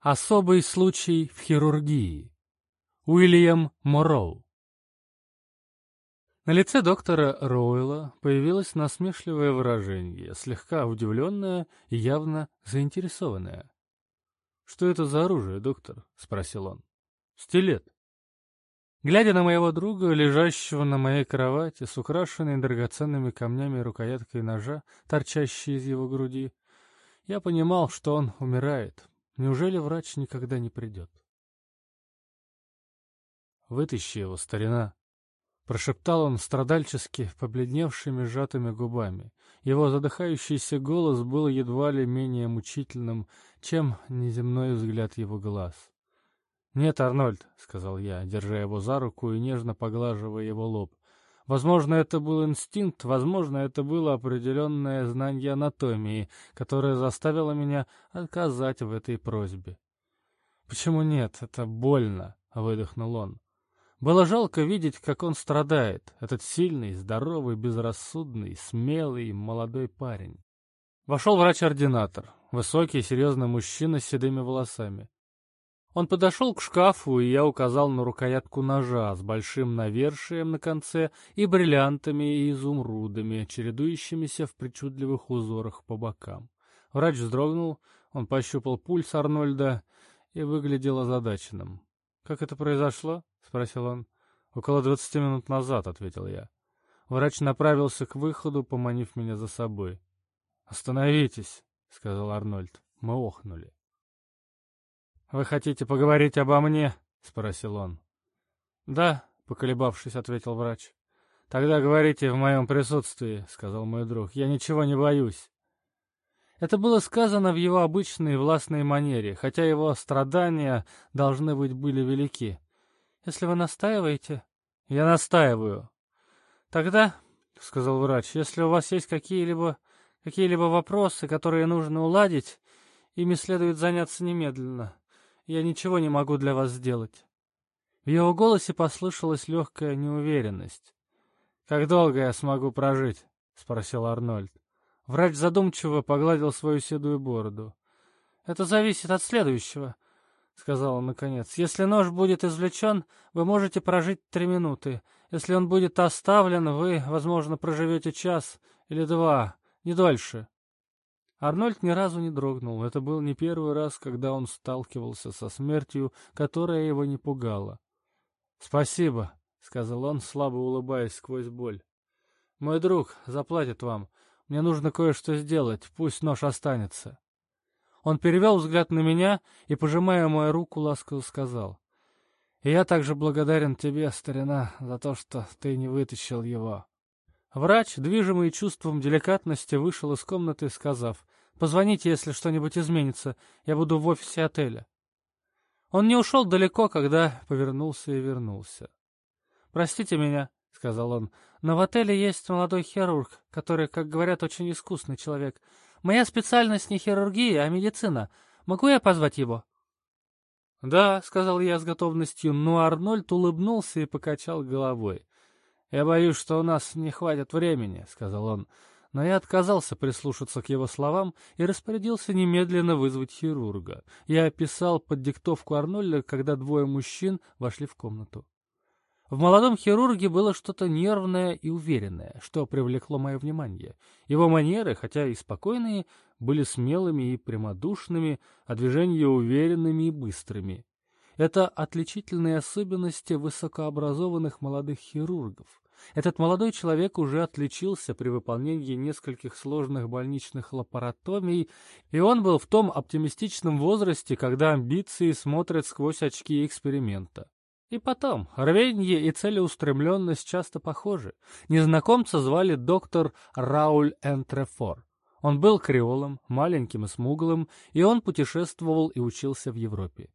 Особый случай в хирургии. Уильям Морроу. На лице доктора Роуэлла появилось насмешливое выражение, слегка удивленное и явно заинтересованное. «Что это за оружие, доктор?» — спросил он. «Стилет». Глядя на моего друга, лежащего на моей кровати с украшенной драгоценными камнями рукояткой ножа, торчащей из его груди, я понимал, что он умирает, Неужели врач никогда не придет? «Вытащи его, старина!» Прошептал он страдальчески, побледневшими сжатыми губами. Его задыхающийся голос был едва ли менее мучительным, чем неземной взгляд его глаз. «Нет, Арнольд», — сказал я, держа его за руку и нежно поглаживая его лоб. Возможно, это был инстинкт, возможно, это было определенное знание анатомии, которое заставило меня отказать в этой просьбе. «Почему нет? Это больно», — выдохнул он. Было жалко видеть, как он страдает, этот сильный, здоровый, безрассудный, смелый, молодой парень. Вошел врач-ординатор, высокий, серьезный мужчина с седыми волосами. Он подошел к шкафу, и я указал на рукоятку ножа с большим навершием на конце и бриллиантами и изумрудами, чередующимися в причудливых узорах по бокам. Врач вздрогнул, он пощупал пульс Арнольда и выглядел озадаченным. «Как это произошло?» — спросил он. «Около двадцати минут назад», — ответил я. Врач направился к выходу, поманив меня за собой. «Остановитесь», — сказал Арнольд. Мы охнули. «Вы хотите поговорить обо мне?» — спросил он. «Да», — поколебавшись, ответил врач. «Тогда говорите в моем присутствии», — сказал мой друг. «Я ничего не боюсь». Это было сказано в его обычной властной манере, хотя его страдания, должны быть, были велики. «Если вы настаиваете...» «Я настаиваю». «Тогда», — сказал врач, — «если у вас есть какие-либо какие-либо вопросы, которые нужно уладить, ими следует заняться немедленно». Я ничего не могу для вас сделать». В его голосе послышалась легкая неуверенность. «Как долго я смогу прожить?» — спросил Арнольд. Врач задумчиво погладил свою седую бороду. «Это зависит от следующего», — сказал он наконец. «Если нож будет извлечен, вы можете прожить три минуты. Если он будет оставлен, вы, возможно, проживете час или два, не дольше». Арнольд ни разу не дрогнул. Это был не первый раз, когда он сталкивался со смертью, которая его не пугала. «Спасибо», — сказал он, слабо улыбаясь сквозь боль. «Мой друг заплатит вам. Мне нужно кое-что сделать. Пусть нож останется». Он перевел взгляд на меня и, пожимая мою руку, ласково сказал. «И я также благодарен тебе, старина, за то, что ты не вытащил его». Врач, движимый чувством деликатности, вышел из комнаты, сказав, «Позвоните, если что-нибудь изменится. Я буду в офисе отеля». Он не ушел далеко, когда повернулся и вернулся. «Простите меня», — сказал он, — «но в отеле есть молодой хирург, который, как говорят, очень искусный человек. Моя специальность не хирургия, а медицина. Могу я позвать его?» «Да», — сказал я с готовностью, но Арнольд улыбнулся и покачал головой. «Я боюсь, что у нас не хватит времени», — сказал он. Но я отказался прислушаться к его словам и распорядился немедленно вызвать хирурга. Я описал под диктовку Арнольда, когда двое мужчин вошли в комнату. В молодом хирурге было что-то нервное и уверенное, что привлекло мое внимание. Его манеры, хотя и спокойные, были смелыми и прямодушными, а движения уверенными и быстрыми. Это отличительные особенности высокообразованных молодых хирургов. Этот молодой человек уже отличился при выполнении нескольких сложных больничных лапаротомий, и он был в том оптимистичном возрасте, когда амбиции смотрят сквозь очки эксперимента. И потом, рвенье и целеустремленность часто похожи. Незнакомца звали доктор Рауль Энтрефор. Он был креолом, маленьким и смуглым, и он путешествовал и учился в Европе.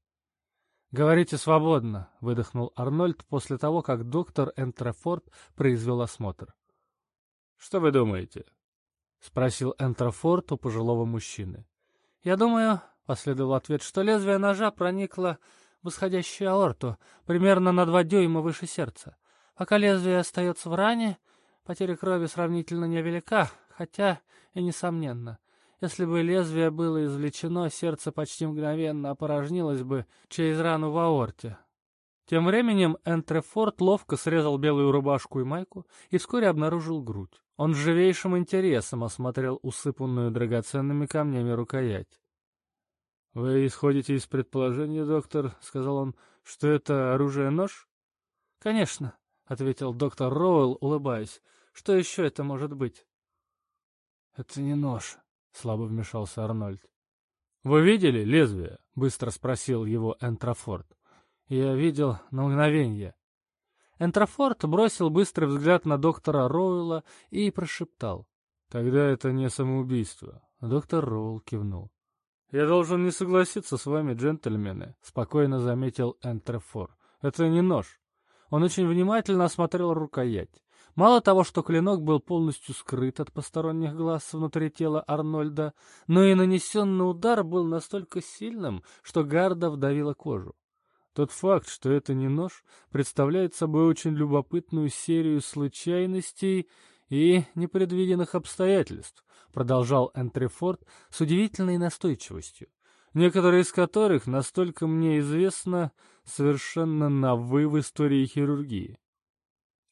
«Говорите свободно», — выдохнул Арнольд после того, как доктор Энтрофорд произвел осмотр. «Что вы думаете?» — спросил Энтрофорд у пожилого мужчины. «Я думаю», — последовал ответ, — «что лезвие ножа проникло в исходящую аорту, примерно на два дюйма выше сердца. Пока лезвие остается в ране, потеря крови сравнительно невелика, хотя и несомненно. Если бы лезвие было извлечено, сердце почти мгновенно опорожнилось бы через рану в аорте. Тем временем Энтрефорд ловко срезал белую рубашку и майку и вскоре обнаружил грудь. Он с живейшим интересом осмотрел усыпанную драгоценными камнями рукоять. — Вы исходите из предположения, доктор, — сказал он, — что это оружие-нож? — Конечно, — ответил доктор Роуэлл, улыбаясь. — Что еще это может быть? — Это не нож, — слабо вмешался Арнольд. — Вы видели лезвие? — быстро спросил его Энтрофорд. Я видел на мгновение. Энтрофорд бросил быстрый взгляд на доктора Роуэлла и прошептал. «Тогда это не самоубийство». Доктор Роуэлл кивнул. «Я должен не согласиться с вами, джентльмены», — спокойно заметил Энтрофор. «Это не нож». Он очень внимательно осмотрел рукоять. Мало того, что клинок был полностью скрыт от посторонних глаз внутри тела Арнольда, но и нанесенный удар был настолько сильным, что гарда вдавила кожу. Тот факт, что это не нож, представляет собой очень любопытную серию случайностей и непредвиденных обстоятельств, продолжал Энтрефорд с удивительной настойчивостью, некоторые из которых, настолько мне известно, совершенно новы в истории хирургии.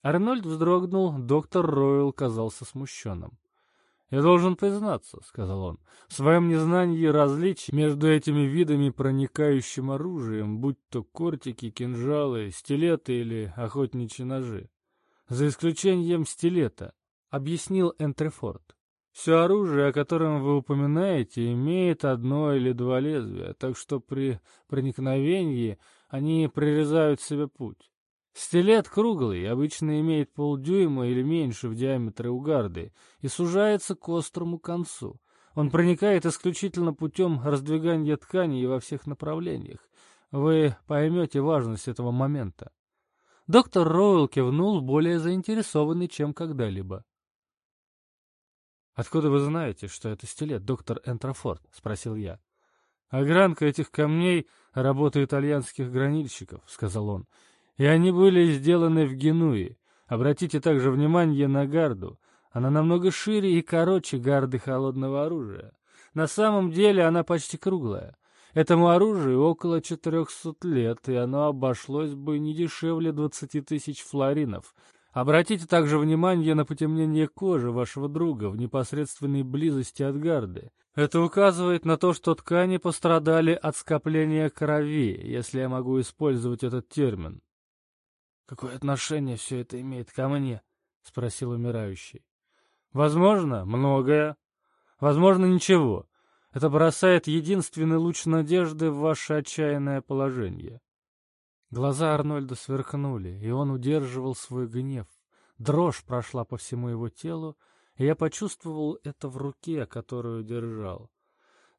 Арнольд вздрогнул, доктор Ройл казался смущенным. «Я должен признаться», — сказал он, — «в своем незнании различий между этими видами проникающим оружием, будь то кортики, кинжалы, стилеты или охотничьи ножи. За исключением стилета», — объяснил Энтрефорд. «Все оружие, о котором вы упоминаете, имеет одно или два лезвия, так что при проникновении они прорезают себе путь. Стилет круглый, обычно имеет полдюйма или меньше в диаметре угарды и сужается к острому концу. Он проникает исключительно путем раздвигания тканей во всех направлениях. Вы поймете важность этого момента. Доктор Роуэлл кивнул, более заинтересованный, чем когда-либо. «Откуда вы знаете, что это стилет, доктор Энтрофорд?» — спросил я. «Огранка этих камней — работа итальянских гранильщиков», — сказал он и они были сделаны в Генуе. Обратите также внимание на гарду. Она намного шире и короче гарды холодного оружия. На самом деле она почти круглая. Этому оружию около 400 лет, и оно обошлось бы не дешевле 20 тысяч флоринов. Обратите также внимание на потемнение кожи вашего друга в непосредственной близости от гарды. Это указывает на то, что ткани пострадали от скопления крови, если я могу использовать этот термин. «Какое отношение все это имеет ко мне?» — спросил умирающий. «Возможно, многое. Возможно, ничего. Это бросает единственный луч надежды в ваше отчаянное положение». Глаза Арнольда сверкнули, и он удерживал свой гнев. Дрожь прошла по всему его телу, и я почувствовал это в руке, которую держал.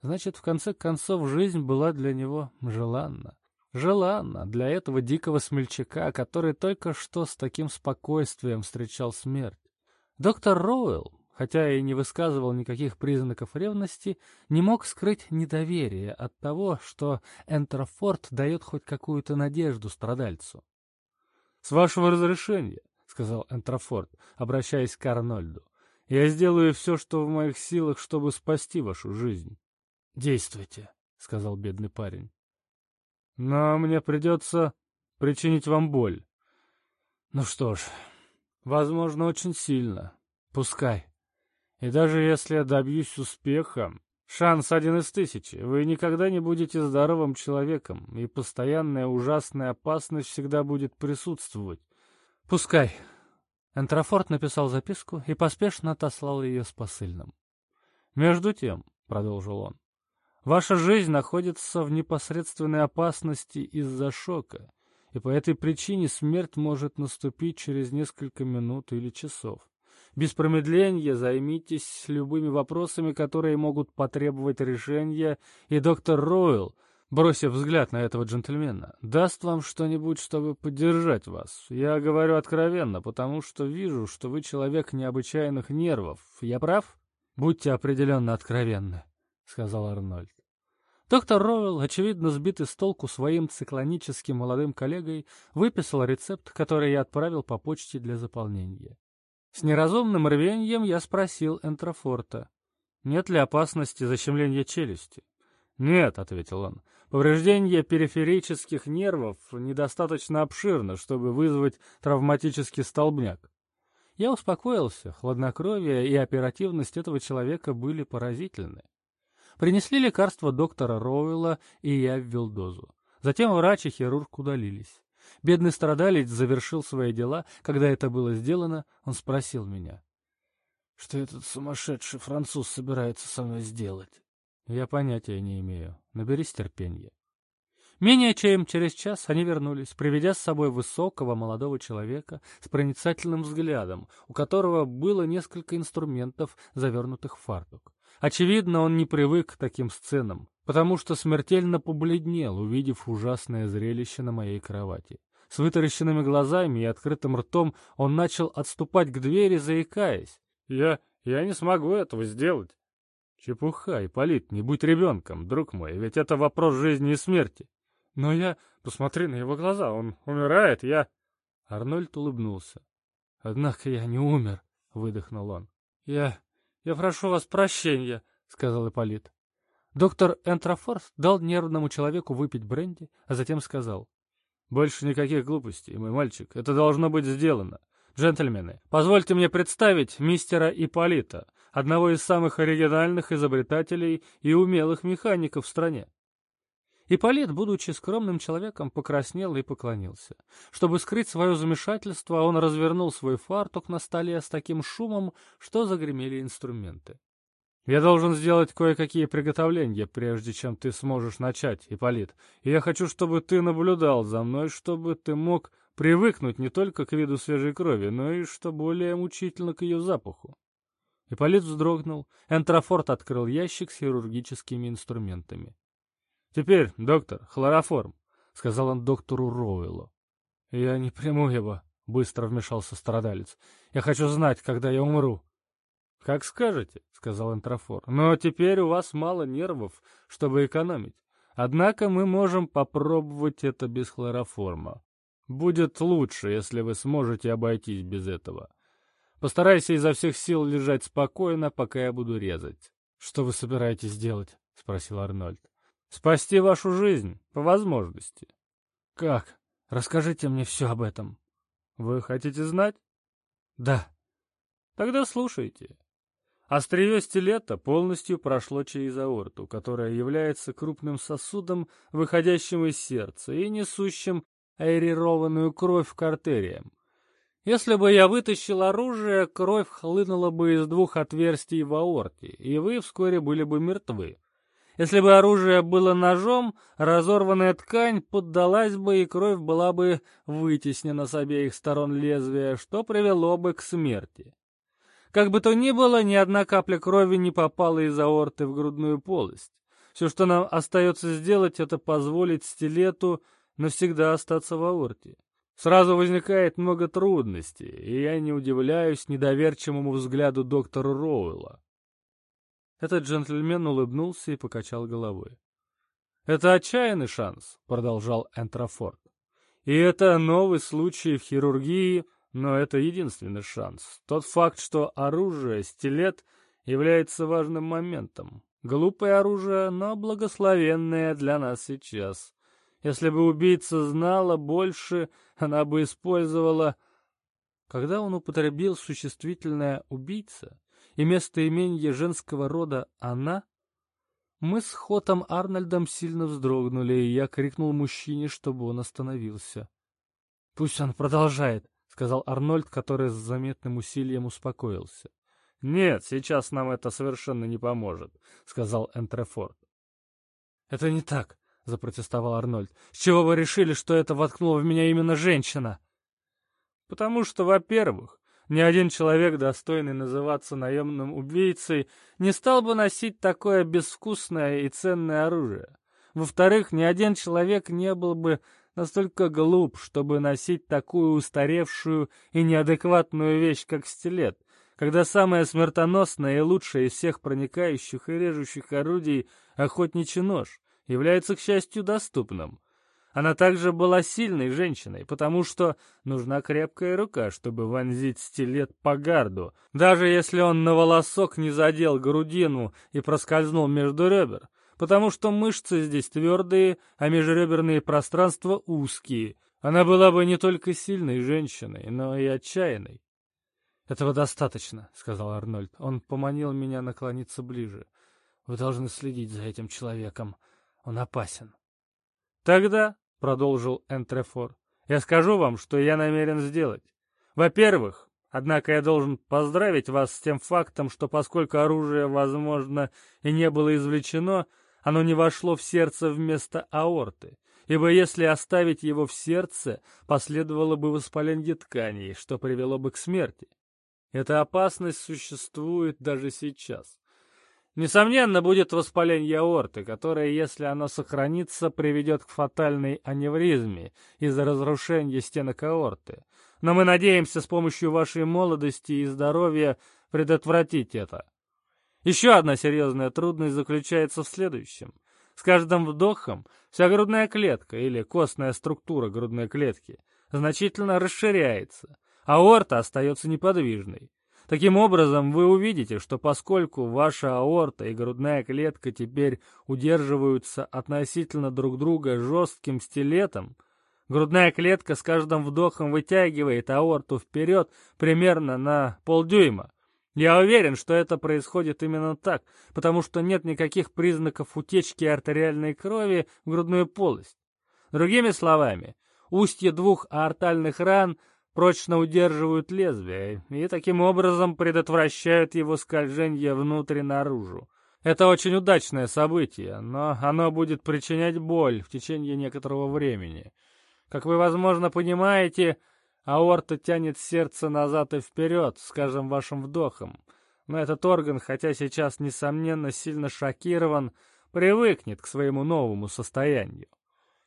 Значит, в конце концов, жизнь была для него желанна. Желанно для этого дикого смельчака, который только что с таким спокойствием встречал смерть. Доктор Роуэлл, хотя и не высказывал никаких признаков ревности, не мог скрыть недоверие от того, что Энтрофорд дает хоть какую-то надежду страдальцу. — С вашего разрешения, — сказал Энтрофорд, обращаясь к Арнольду, — я сделаю все, что в моих силах, чтобы спасти вашу жизнь. — Действуйте, — сказал бедный парень. Но мне придется причинить вам боль. Ну что ж, возможно, очень сильно. Пускай. И даже если я добьюсь успеха, шанс один из тысячи. Вы никогда не будете здоровым человеком, и постоянная ужасная опасность всегда будет присутствовать. Пускай. Энтрофорд написал записку и поспешно отослал ее с посыльным. «Между тем», — продолжил он, Ваша жизнь находится в непосредственной опасности из-за шока, и по этой причине смерть может наступить через несколько минут или часов. Без промедления займитесь любыми вопросами, которые могут потребовать решения, и доктор Ройл, бросив взгляд на этого джентльмена, даст вам что-нибудь, чтобы поддержать вас. Я говорю откровенно, потому что вижу, что вы человек необычайных нервов. Я прав? Будьте определенно откровенны. — сказал Арнольд. Доктор Роуэлл, очевидно сбитый с толку своим циклоническим молодым коллегой, выписал рецепт, который я отправил по почте для заполнения. С неразумным рвеньем я спросил Энтрофорта. нет ли опасности защемления челюсти. «Нет», — ответил он, — «повреждение периферических нервов недостаточно обширно, чтобы вызвать травматический столбняк». Я успокоился, хладнокровие и оперативность этого человека были поразительны. Принесли лекарство доктора Роуэлла, и я ввел дозу. Затем врач и хирург удалились. Бедный страдалец завершил свои дела. Когда это было сделано, он спросил меня. — Что этот сумасшедший француз собирается со мной сделать? Я понятия не имею. Наберись терпения. Менее чем через час они вернулись, приведя с собой высокого молодого человека с проницательным взглядом, у которого было несколько инструментов, завернутых в фартук. Очевидно, он не привык к таким сценам, потому что смертельно побледнел, увидев ужасное зрелище на моей кровати. С вытаращенными глазами и открытым ртом он начал отступать к двери, заикаясь. «Я... я не смогу этого сделать». «Чепуха, Ипполит, не будь ребенком, друг мой, ведь это вопрос жизни и смерти». «Но я... посмотри на его глаза, он умирает, я...» Арнольд улыбнулся. «Однако я не умер», — выдохнул он. «Я... я прошу вас прощения», — сказал Ипполит. Доктор Энтрофорс дал нервному человеку выпить бренди, а затем сказал. «Больше никаких глупостей, мой мальчик. Это должно быть сделано. Джентльмены, позвольте мне представить мистера Ипполита, одного из самых оригинальных изобретателей и умелых механиков в стране. Ипполит, будучи скромным человеком, покраснел и поклонился. Чтобы скрыть свое замешательство, он развернул свой фартук на столе с таким шумом, что загремели инструменты. Я должен сделать кое-какие приготовления, прежде чем ты сможешь начать, Ипполит. И я хочу, чтобы ты наблюдал за мной, чтобы ты мог привыкнуть не только к виду свежей крови, но и, что более мучительно, к ее запаху. Ипполит вздрогнул. Энтрофорт открыл ящик с хирургическими инструментами. «Теперь, доктор, хлороформ», — сказал он доктору Роуэллу. «Я не приму его», — быстро вмешался страдалец. «Я хочу знать, когда я умру». «Как скажете», — сказал Энтрофор, — «но теперь у вас мало нервов, чтобы экономить. Однако мы можем попробовать это без хлороформа. Будет лучше, если вы сможете обойтись без этого. Постарайся изо всех сил лежать спокойно, пока я буду резать». «Что вы собираетесь делать?» — спросил Арнольд. «Спасти вашу жизнь, по возможности». «Как? Расскажите мне все об этом». «Вы хотите знать?» «Да». «Тогда слушайте. Острие стилета полностью прошло через аорту, которая является крупным сосудом, выходящим из сердца и несущим аэрированную кровь к артериям. Если бы я вытащил оружие, кровь хлынула бы из двух отверстий в аорте, и вы вскоре были бы мертвы. Если бы оружие было ножом, разорванная ткань поддалась бы, и кровь была бы вытеснена с обеих сторон лезвия, что привело бы к смерти. Как бы то ни было, ни одна капля крови не попала из аорты в грудную полость. Все, что нам остается сделать, это позволить стилету навсегда остаться в аорте. Сразу возникает много трудностей, и я не удивляюсь недоверчивому взгляду доктора Роуэлла. Этот джентльмен улыбнулся и покачал головой. «Это отчаянный шанс», — продолжал Энтрофорд. «И это новый случай в хирургии, но это единственный шанс. Тот факт, что оружие, стилет, является важным моментом. Глупое оружие, но благословенное для нас сейчас. Если бы убийца знала больше, она бы использовала... Когда он употребил существительное «убийца» и местоимение женского рода «она», мы с Хотом Арнольдом сильно вздрогнули, и я крикнул мужчине, чтобы он остановился. «Пусть он продолжает», сказал Арнольд, который с заметным усилием успокоился. «Нет, сейчас нам это совершенно не поможет», — сказал Энтрефорд. «Это не так», — запротестовал Арнольд. «С чего вы решили, что это воткнула в меня именно женщина?» «Потому что, во-первых, ни один человек, достойный называться наемным убийцей, не стал бы носить такое безвкусное и ценное оружие. Во-вторых, ни один человек не был бы настолько глуп, чтобы носить такую устаревшую и неадекватную вещь, как стилет, когда самое смертоносное и лучшее из всех проникающих и режущих орудий охотничий нож является, к счастью, доступным. Она также была сильной женщиной, потому что нужна крепкая рука, чтобы вонзить стилет по гарду, даже если он на волосок не задел грудину и проскользнул между ребер, потому что мышцы здесь твердые, а межреберные пространства узкие. Она была бы не только сильной женщиной, но и отчаянной. «Этого достаточно», — сказал Арнольд. Он поманил меня наклониться ближе. «Вы должны следить за этим человеком. Он опасен». «Тогда», — продолжил Энтрефор, — «я скажу вам, что я намерен сделать. Во-первых, однако я должен поздравить вас с тем фактом, что поскольку оружие, возможно, и не было извлечено, оно не вошло в сердце вместо аорты, ибо если оставить его в сердце, последовало бы воспаление тканей, что привело бы к смерти. Эта опасность существует даже сейчас. Несомненно, будет воспаление аорты, которое, если оно сохранится, приведет к фатальной аневризме из-за разрушения стенок аорты. Но мы надеемся с помощью вашей молодости и здоровья предотвратить это. Еще одна серьезная трудность заключается в следующем. С каждым вдохом вся грудная клетка или костная структура грудной клетки значительно расширяется, аорта остается неподвижной. Таким образом, вы увидите, что поскольку ваша аорта и грудная клетка теперь удерживаются относительно друг друга жестким стилетом, грудная клетка с каждым вдохом вытягивает аорту вперед примерно на полдюйма. Я уверен, что это происходит именно так, потому что нет никаких признаков утечки артериальной крови в грудную полость. Другими словами, устье двух аортальных ран – прочно удерживают лезвие и таким образом предотвращают его скольжение внутрь наружу. Это очень удачное событие, но оно будет причинять боль в течение некоторого времени. Как вы, возможно, понимаете, аорта тянет сердце назад и вперед, скажем, вашим вдохом. Но этот орган, хотя сейчас, несомненно, сильно шокирован, привыкнет к своему новому состоянию.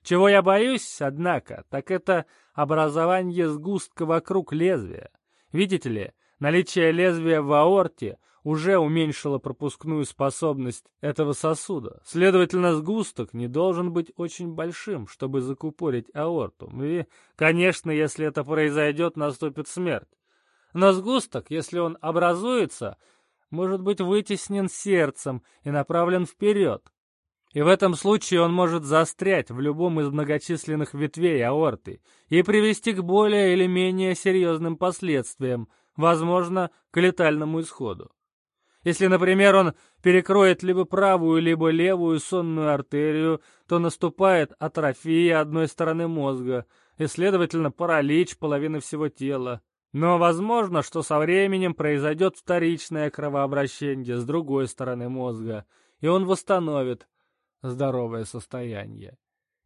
Чего я боюсь, однако, так это образование сгустка вокруг лезвия. Видите ли, наличие лезвия в аорте уже уменьшило пропускную способность этого сосуда. Следовательно, сгусток не должен быть очень большим, чтобы закупорить аорту. И, конечно, если это произойдет, наступит смерть. Но сгусток, если он образуется, может быть вытеснен сердцем и направлен вперед. И в этом случае он может застрять в любом из многочисленных ветвей аорты и привести к более или менее серьезным последствиям, возможно, к летальному исходу. Если, например, он перекроет либо правую, либо левую сонную артерию, то наступает атрофия одной стороны мозга и, следовательно, паралич половины всего тела. Но возможно, что со временем произойдет вторичное кровообращение с другой стороны мозга, и он восстановит здоровое состояние.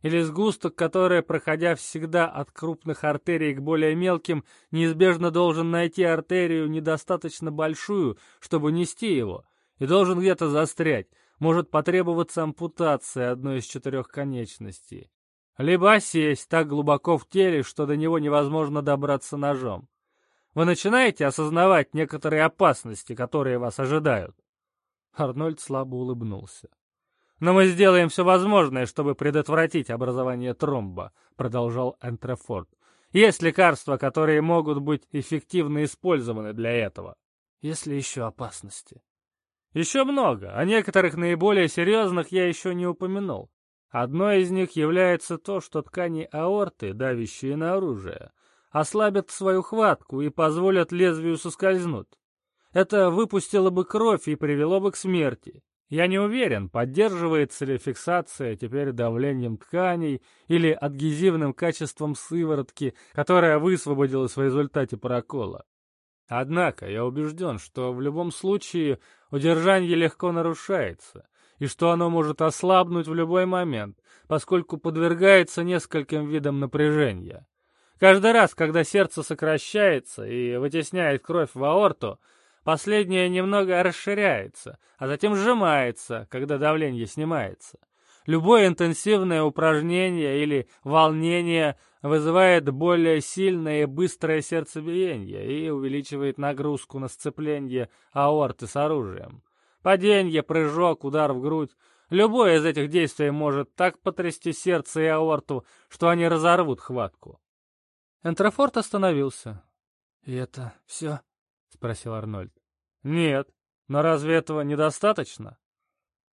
Или сгусток, который, проходя всегда от крупных артерий к более мелким, неизбежно должен найти артерию недостаточно большую, чтобы нести его, и должен где-то застрять, может потребоваться ампутация одной из четырех конечностей. Либо сесть так глубоко в теле, что до него невозможно добраться ножом. Вы начинаете осознавать некоторые опасности, которые вас ожидают? Арнольд слабо улыбнулся. «Но мы сделаем все возможное, чтобы предотвратить образование тромба», — продолжал Энтрефорд. «Есть лекарства, которые могут быть эффективно использованы для этого». «Есть ли еще опасности?» «Еще много. О некоторых наиболее серьезных я еще не упомянул. Одно из них является то, что ткани аорты, давящие на оружие, ослабят свою хватку и позволят лезвию соскользнуть. Это выпустило бы кровь и привело бы к смерти. Я не уверен, поддерживается ли фиксация теперь давлением тканей или адгезивным качеством сыворотки, которая высвободилась в результате прокола. Однако я убежден, что в любом случае удержание легко нарушается, и что оно может ослабнуть в любой момент, поскольку подвергается нескольким видам напряжения. Каждый раз, когда сердце сокращается и вытесняет кровь в аорту, Последнее немного расширяется, а затем сжимается, когда давление снимается. Любое интенсивное упражнение или волнение вызывает более сильное и быстрое сердцебиение и увеличивает нагрузку на сцепление аорты с оружием. Падение, прыжок, удар в грудь Любое из этих действий может так потрясти сердце и аорту, что они разорвут хватку. Энтрофорт остановился. «И это все?» — спросил Арнольд. «Нет. Но разве этого недостаточно?»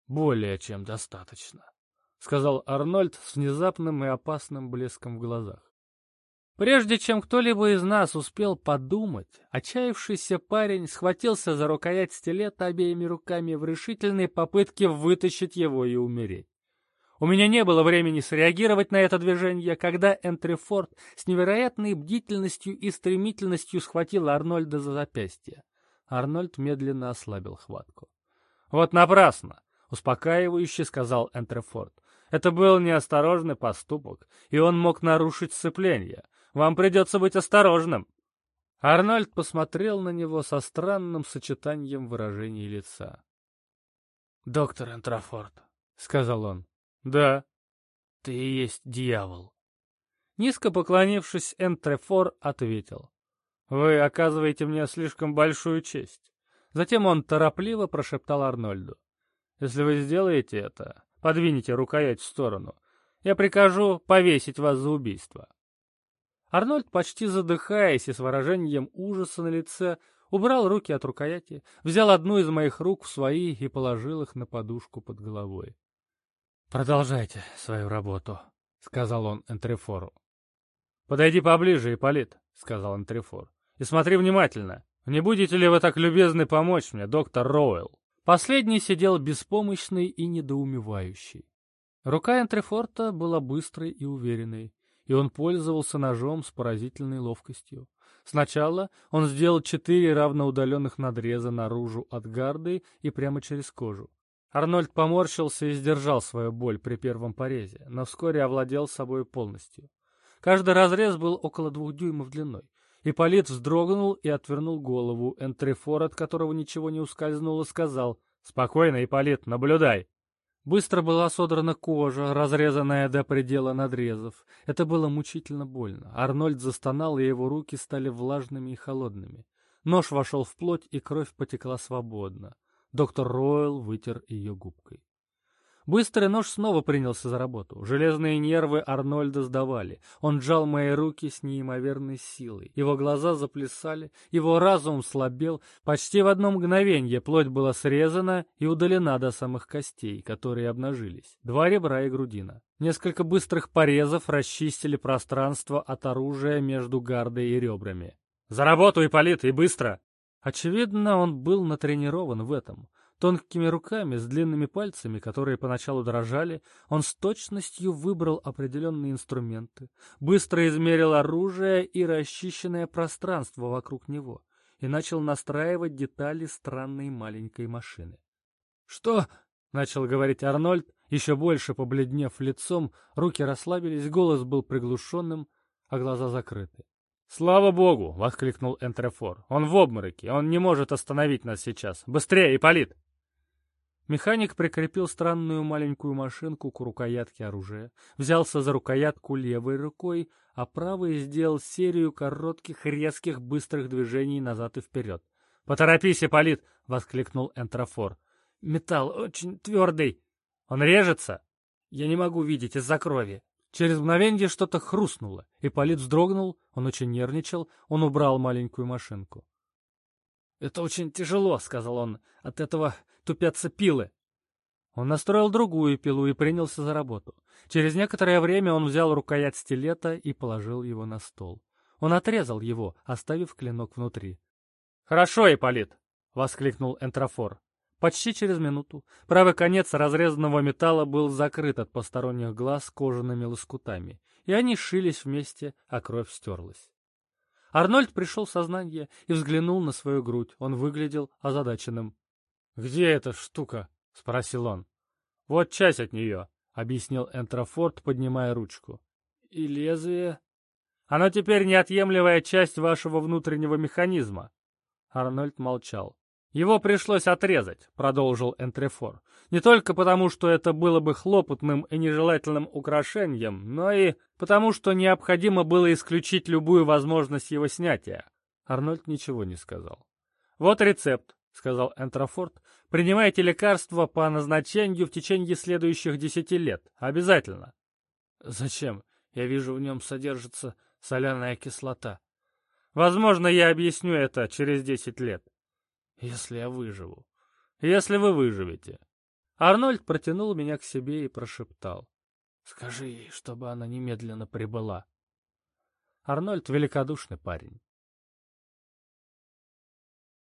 «Более чем достаточно», — сказал Арнольд с внезапным и опасным блеском в глазах. Прежде чем кто-либо из нас успел подумать, отчаявшийся парень схватился за рукоять стилета обеими руками в решительной попытке вытащить его и умереть. У меня не было времени среагировать на это движение, когда Энтрифорд с невероятной бдительностью и стремительностью схватил Арнольда за запястье. Арнольд медленно ослабил хватку. «Вот напрасно!» — успокаивающе сказал Энтрефорд. «Это был неосторожный поступок, и он мог нарушить сцепление. Вам придется быть осторожным. Арнольд посмотрел на него со странным сочетанием выражений лица. «Доктор Энтрофорд», — сказал он. «Да». «Ты и есть дьявол». Низко поклонившись, Энтрефор ответил. «Вы оказываете мне слишком большую честь». Затем он торопливо прошептал Арнольду. «Если вы сделаете это, подвинете рукоять в сторону. Я прикажу повесить вас за убийство». Арнольд, почти задыхаясь и с выражением ужаса на лице, убрал руки от рукояти, взял одну из моих рук в свои и положил их на подушку под головой. «Продолжайте свою работу», — сказал он Энтрефору. «Подойди поближе, Ипполит», — сказал Энтрефор, — «и смотри внимательно. Не будете ли вы так любезны помочь мне, доктор Роуэлл?» Последний сидел беспомощный и недоумевающий. Рука Энтрефорта была быстрой и уверенной и он пользовался ножом с поразительной ловкостью. Сначала он сделал четыре равноудаленных надреза наружу от гарды и прямо через кожу. Арнольд поморщился и сдержал свою боль при первом порезе, но вскоре овладел собой полностью. Каждый разрез был около двух дюймов длиной. Ипполит вздрогнул и отвернул голову. Энтрефор, от которого ничего не ускользнуло, сказал «Спокойно, Ипполит, наблюдай». Быстро была содрана кожа, разрезанная до предела надрезов. Это было мучительно больно. Арнольд застонал, и его руки стали влажными и холодными. Нож вошел в плоть, и кровь потекла свободно. Доктор Ройл вытер ее губкой. Быстрый нож снова принялся за работу. Железные нервы Арнольда сдавали. Он сжал мои руки с неимоверной силой. Его глаза заплясали, его разум слабел. Почти в одно мгновенье плоть была срезана и удалена до самых костей, которые обнажились. Два ребра и грудина. Несколько быстрых порезов расчистили пространство от оружия между гардой и ребрами. «За работу, Ипполит, и быстро!» Очевидно, он был натренирован в этом. Тонкими руками, с длинными пальцами, которые поначалу дрожали, он с точностью выбрал определенные инструменты, быстро измерил оружие и расчищенное пространство вокруг него и начал настраивать детали странной маленькой машины. «Что?» — начал говорить Арнольд, еще больше побледнев лицом, руки расслабились, голос был приглушенным, а глаза закрыты. «Слава богу!» — воскликнул Энтрефор. «Он в обмороке, он не может остановить нас сейчас. Быстрее, Ипполит!» Механик прикрепил странную маленькую машинку к рукоятке оружия, взялся за рукоятку левой рукой, а правой сделал серию коротких, резких, быстрых движений назад и вперед. «Поторопись, Ипполит!» — воскликнул Энтрофор. «Металл очень твердый. Он режется?» «Я не могу видеть из-за крови». Через мгновенье что-то хрустнуло. Ипполит вздрогнул, он очень нервничал, он убрал маленькую машинку. «Это очень тяжело», — сказал он. «От этого тупятся пилы». Он настроил другую пилу и принялся за работу. Через некоторое время он взял рукоять стилета и положил его на стол. Он отрезал его, оставив клинок внутри. «Хорошо, Ипполит!» — воскликнул Энтрофор. Почти через минуту правый конец разрезанного металла был закрыт от посторонних глаз кожаными лоскутами, и они шились вместе, а кровь стерлась. Арнольд пришел в сознание и взглянул на свою грудь. Он выглядел озадаченным. «Где эта штука?» — спросил он. «Вот часть от нее», — объяснил Энтрофорд, поднимая ручку. «И лезвие?» «Оно теперь неотъемлемая часть вашего внутреннего механизма». Арнольд молчал. «Его пришлось отрезать», — продолжил Энтрефор. «Не только потому, что это было бы хлопотным и нежелательным украшением, но и потому, что необходимо было исключить любую возможность его снятия». Арнольд ничего не сказал. «Вот рецепт», — сказал Энтрофорд, Принимайте лекарства по назначению в течение следующих десяти лет. Обязательно. Зачем? Я вижу, в нем содержится соляная кислота. Возможно, я объясню это через десять лет. Если я выживу. Если вы выживете. Арнольд протянул меня к себе и прошептал. Скажи ей, чтобы она немедленно прибыла. Арнольд великодушный парень.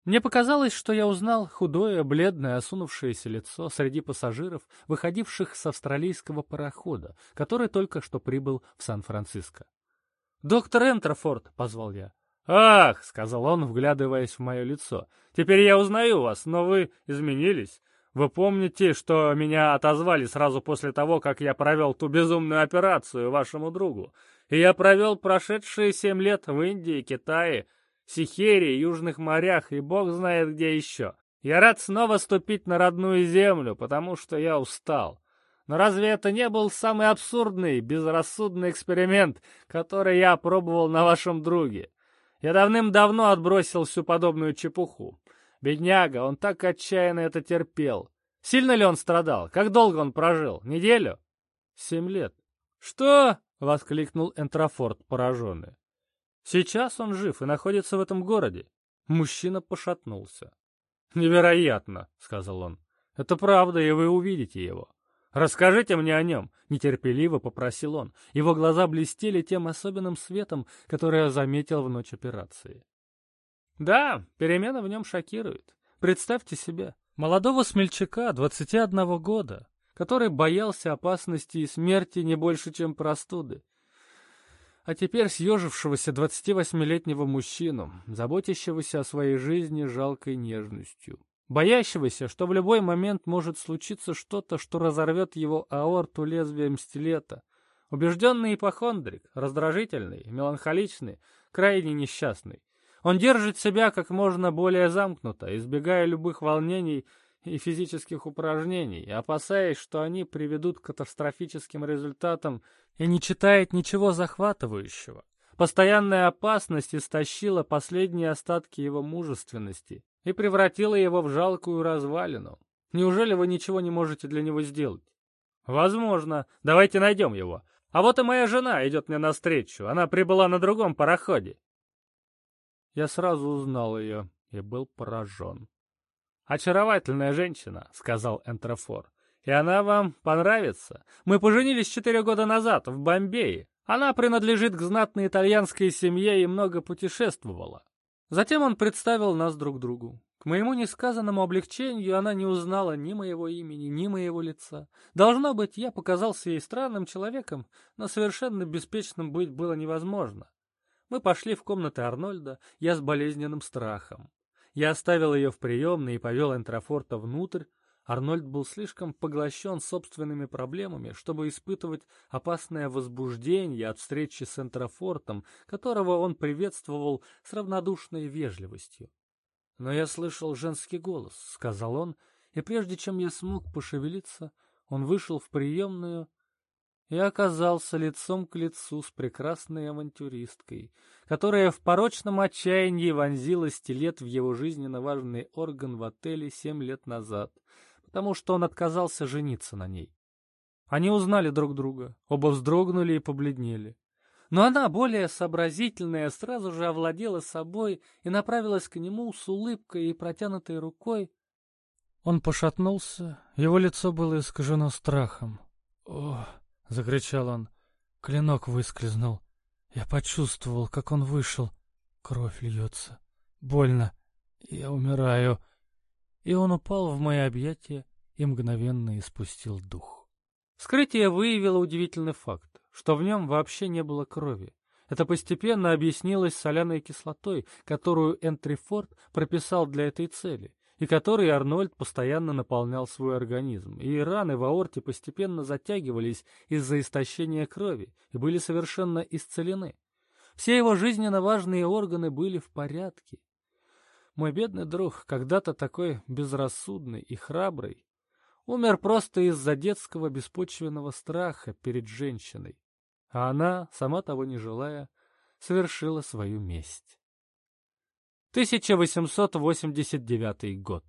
Мне показалось, что я узнал худое, бледное, осунувшееся лицо среди пассажиров, выходивших с австралийского парохода, который только что прибыл в Сан-Франциско. «Доктор Энтерфорд!» — позвал я. «Ах!» — сказал он, вглядываясь в мое лицо. «Теперь я узнаю вас, но вы изменились. Вы помните, что меня отозвали сразу после того, как я провел ту безумную операцию вашему другу? И я провел прошедшие семь лет в Индии, Китае, Сихере, Южных морях и бог знает где еще. Я рад снова ступить на родную землю, потому что я устал. Но разве это не был самый абсурдный, безрассудный эксперимент, который я пробовал на вашем друге? Я давным-давно отбросил всю подобную чепуху. Бедняга, он так отчаянно это терпел. Сильно ли он страдал? Как долго он прожил? Неделю? Семь лет. Что? — воскликнул Энтрофорд, пораженный. Сейчас он жив и находится в этом городе. Мужчина пошатнулся. «Невероятно», — сказал он. «Это правда, и вы увидите его. Расскажите мне о нем», — нетерпеливо попросил он. Его глаза блестели тем особенным светом, который я заметил в ночь операции. «Да, перемена в нем шокирует. Представьте себе, молодого смельчака, 21 года, который боялся опасности и смерти не больше, чем простуды, а теперь съежившегося 28-летнего мужчину, заботящегося о своей жизни жалкой нежностью, боящегося, что в любой момент может случиться что-то, что разорвет его аорту лезвием стилета, убежденный ипохондрик, раздражительный, меланхоличный, крайне несчастный. Он держит себя как можно более замкнуто, избегая любых волнений и физических упражнений, опасаясь, что они приведут к катастрофическим результатам и не читает ничего захватывающего. Постоянная опасность истощила последние остатки его мужественности и превратила его в жалкую развалину. Неужели вы ничего не можете для него сделать? Возможно. Давайте найдем его. А вот и моя жена идет мне навстречу. Она прибыла на другом пароходе. Я сразу узнал ее и был поражен. «Очаровательная женщина», — сказал Энтрофор. И она вам понравится. Мы поженились четыре года назад в Бомбее. Она принадлежит к знатной итальянской семье и много путешествовала. Затем он представил нас друг другу. К моему несказанному облегчению она не узнала ни моего имени, ни моего лица. Должно быть, я показался ей странным человеком, но совершенно беспечным быть было невозможно. Мы пошли в комнаты Арнольда, я с болезненным страхом. Я оставил ее в приемной и повел Энтрофорта внутрь, Арнольд был слишком поглощен собственными проблемами, чтобы испытывать опасное возбуждение от встречи с Энтрофортом, которого он приветствовал с равнодушной вежливостью. «Но я слышал женский голос», — сказал он, и прежде чем я смог пошевелиться, он вышел в приемную и оказался лицом к лицу с прекрасной авантюристкой, которая в порочном отчаянии вонзила стилет в его жизненно важный орган в отеле семь лет назад — потому что он отказался жениться на ней. Они узнали друг друга, оба вздрогнули и побледнели. Но она, более сообразительная, сразу же овладела собой и направилась к нему с улыбкой и протянутой рукой. Он пошатнулся, его лицо было искажено страхом. «О!» — закричал он. Клинок выскользнул. Я почувствовал, как он вышел. Кровь льется. Больно. Я умираю и он упал в мои объятия и мгновенно испустил дух. Вскрытие выявило удивительный факт, что в нем вообще не было крови. Это постепенно объяснилось соляной кислотой, которую Энтрифорд прописал для этой цели, и которой Арнольд постоянно наполнял свой организм, и раны в аорте постепенно затягивались из-за истощения крови и были совершенно исцелены. Все его жизненно важные органы были в порядке, мой бедный друг, когда-то такой безрассудный и храбрый, умер просто из-за детского беспочвенного страха перед женщиной, а она, сама того не желая, совершила свою месть. 1889 год